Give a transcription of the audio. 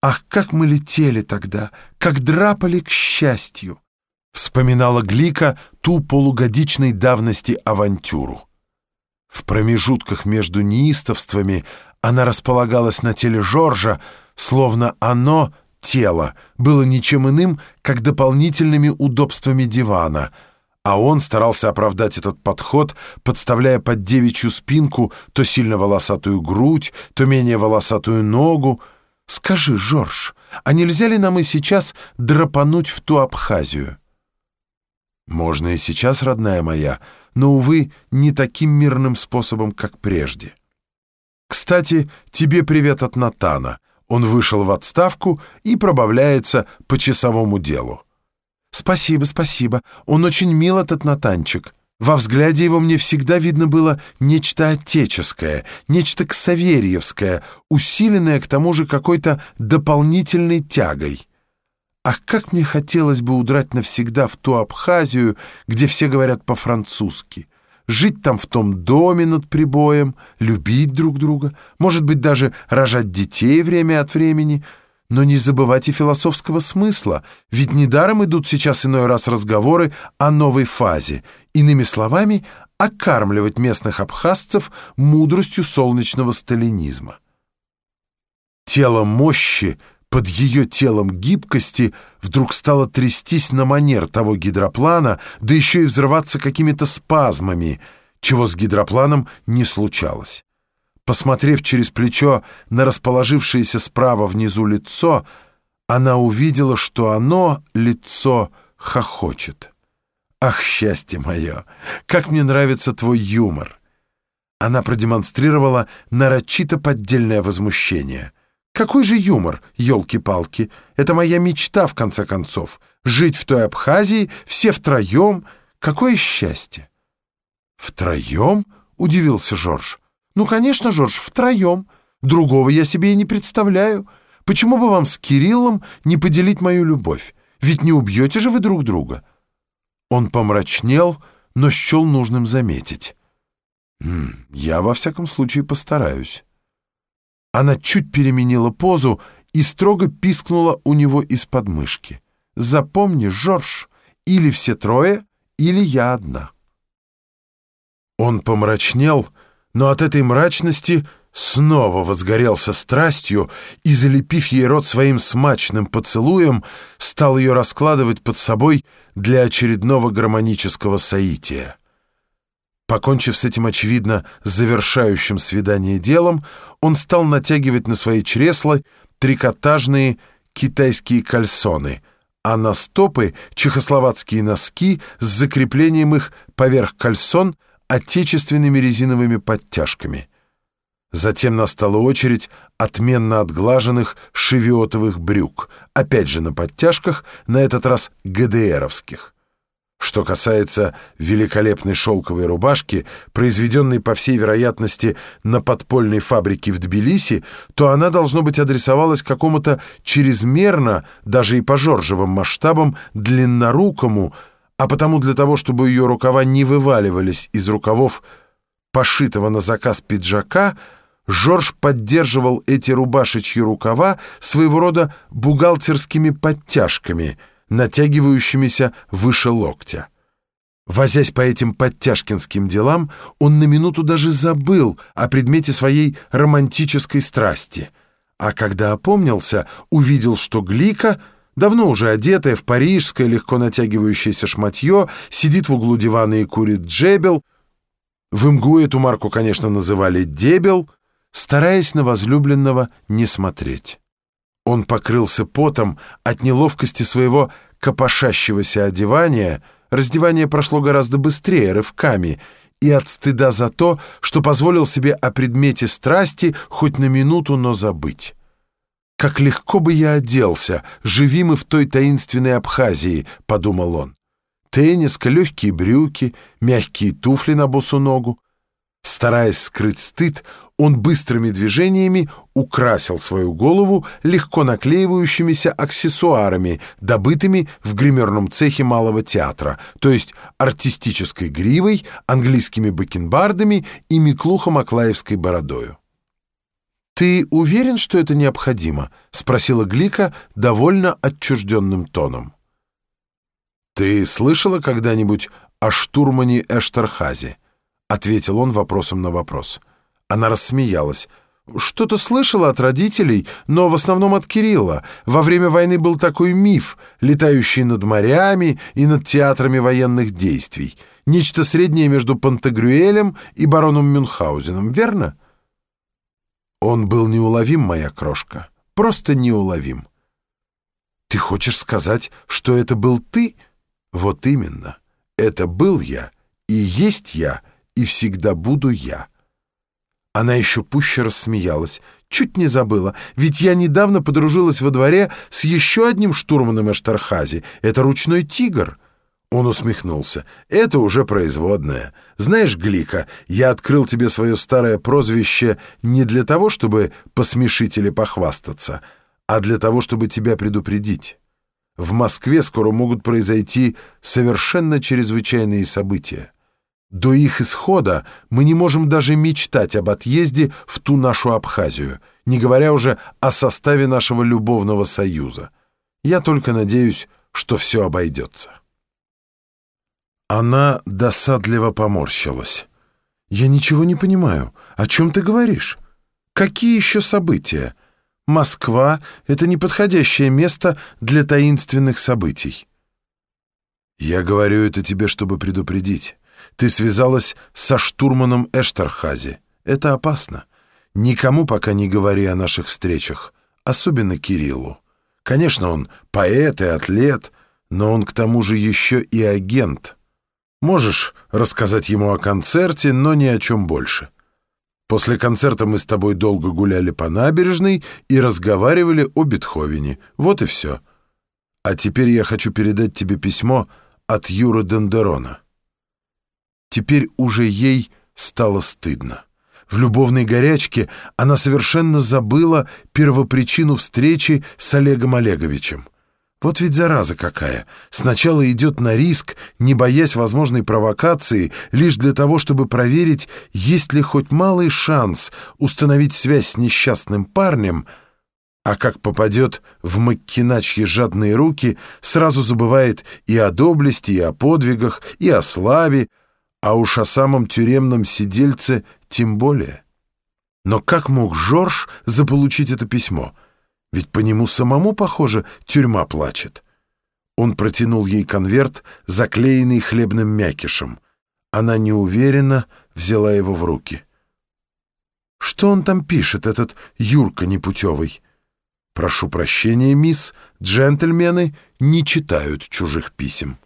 Ах, как мы летели тогда, как драпали к счастью! Вспоминала Глика ту полугодичной давности авантюру. В промежутках между неистовствами она располагалась на теле Жоржа, словно оно, тело, было ничем иным, как дополнительными удобствами дивана, а он старался оправдать этот подход, подставляя под девичью спинку то сильно волосатую грудь, то менее волосатую ногу. «Скажи, Жорж, а нельзя ли нам и сейчас драпануть в ту Абхазию?» «Можно и сейчас, родная моя», но, увы, не таким мирным способом, как прежде. Кстати, тебе привет от Натана. Он вышел в отставку и пробавляется по часовому делу. Спасибо, спасибо. Он очень мил, этот Натанчик. Во взгляде его мне всегда видно было нечто отеческое, нечто ксаверьевское, усиленное к тому же какой-то дополнительной тягой. Ах, как мне хотелось бы удрать навсегда в ту Абхазию, где все говорят по-французски. Жить там в том доме над прибоем, любить друг друга, может быть, даже рожать детей время от времени, но не забывать и философского смысла, ведь недаром идут сейчас иной раз разговоры о новой фазе, иными словами, окармливать местных абхазцев мудростью солнечного сталинизма. Тело мощи — под ее телом гибкости вдруг стало трястись на манер того гидроплана, да еще и взрываться какими-то спазмами, чего с гидропланом не случалось. Посмотрев через плечо на расположившееся справа внизу лицо, она увидела, что оно, лицо, хохочет. «Ах, счастье мое! Как мне нравится твой юмор!» Она продемонстрировала нарочито поддельное возмущение — какой же юмор, елки-палки? Это моя мечта, в конце концов. Жить в той Абхазии, все втроем. Какое счастье!» «Втроем?» — удивился Жорж. «Ну, конечно, Жорж, втроем. Другого я себе и не представляю. Почему бы вам с Кириллом не поделить мою любовь? Ведь не убьете же вы друг друга». Он помрачнел, но счел нужным заметить. «Я, во всяком случае, постараюсь». Она чуть переменила позу и строго пискнула у него из подмышки. «Запомни, Жорж, или все трое, или я одна». Он помрачнел, но от этой мрачности снова возгорелся страстью и, залепив ей рот своим смачным поцелуем, стал ее раскладывать под собой для очередного гармонического соития. Покончив с этим, очевидно, завершающим свидание делом, он стал натягивать на свои чресла трикотажные китайские кальсоны, а на стопы — чехословацкие носки с закреплением их поверх кальсон отечественными резиновыми подтяжками. Затем настала очередь отменно отглаженных шевиотовых брюк, опять же на подтяжках, на этот раз ГДРовских. Что касается великолепной шелковой рубашки, произведенной, по всей вероятности, на подпольной фабрике в Тбилиси, то она, должно быть, адресовалась какому-то чрезмерно, даже и по Жоржевым масштабам, длиннорукому, а потому для того, чтобы ее рукава не вываливались из рукавов пошитого на заказ пиджака, Жорж поддерживал эти рубашечьи рукава своего рода бухгалтерскими подтяжками — натягивающимися выше локтя. Возясь по этим подтяжкинским делам, он на минуту даже забыл о предмете своей романтической страсти. А когда опомнился, увидел, что Глика, давно уже одетая в парижское легко натягивающееся шматье, сидит в углу дивана и курит джебел. В МГУ эту марку, конечно, называли «дебел», стараясь на возлюбленного не смотреть. Он покрылся потом от неловкости своего копошащегося одевания, раздевание прошло гораздо быстрее, рывками, и от стыда за то, что позволил себе о предмете страсти хоть на минуту, но забыть. «Как легко бы я оделся, живи мы в той таинственной Абхазии», — подумал он. Тенниска, легкие брюки, мягкие туфли на босу ногу. Стараясь скрыть стыд, он быстрыми движениями украсил свою голову легко наклеивающимися аксессуарами, добытыми в гримерном цехе малого театра, то есть артистической гривой, английскими бакенбардами и Миклухом-Аклаевской бородою. «Ты уверен, что это необходимо?» — спросила Глика довольно отчужденным тоном. «Ты слышала когда-нибудь о штурмане Эштерхазе?» — ответил он вопросом на вопрос. Она рассмеялась. «Что-то слышала от родителей, но в основном от Кирилла. Во время войны был такой миф, летающий над морями и над театрами военных действий. Нечто среднее между Пантагрюэлем и бароном Мюнхгаузеном, верно?» Он был неуловим, моя крошка, просто неуловим. Ты хочешь сказать, что это был ты? Вот именно. Это был я, и есть я, и всегда буду я. Она еще пуще рассмеялась. Чуть не забыла, ведь я недавно подружилась во дворе с еще одним штурманом Эштархази. Это ручной тигр. Он усмехнулся. «Это уже производное. Знаешь, Глика, я открыл тебе свое старое прозвище не для того, чтобы посмешить или похвастаться, а для того, чтобы тебя предупредить. В Москве скоро могут произойти совершенно чрезвычайные события. До их исхода мы не можем даже мечтать об отъезде в ту нашу Абхазию, не говоря уже о составе нашего любовного союза. Я только надеюсь, что все обойдется». Она досадливо поморщилась. «Я ничего не понимаю. О чем ты говоришь? Какие еще события? Москва — это неподходящее место для таинственных событий». «Я говорю это тебе, чтобы предупредить. Ты связалась со штурманом Эштерхази. Это опасно. Никому пока не говори о наших встречах, особенно Кириллу. Конечно, он поэт и атлет, но он к тому же еще и агент». Можешь рассказать ему о концерте, но ни о чем больше. После концерта мы с тобой долго гуляли по набережной и разговаривали о Бетховене. Вот и все. А теперь я хочу передать тебе письмо от Юры Дендерона. Теперь уже ей стало стыдно. В любовной горячке она совершенно забыла первопричину встречи с Олегом Олеговичем. Вот ведь зараза какая. Сначала идет на риск, не боясь возможной провокации, лишь для того, чтобы проверить, есть ли хоть малый шанс установить связь с несчастным парнем, а как попадет в маккиначьи жадные руки, сразу забывает и о доблести, и о подвигах, и о славе, а уж о самом тюремном сидельце тем более. Но как мог Жорж заполучить это письмо — ведь по нему самому, похоже, тюрьма плачет. Он протянул ей конверт, заклеенный хлебным мякишем. Она неуверенно взяла его в руки. «Что он там пишет, этот Юрка непутевый?» «Прошу прощения, мисс, джентльмены не читают чужих писем».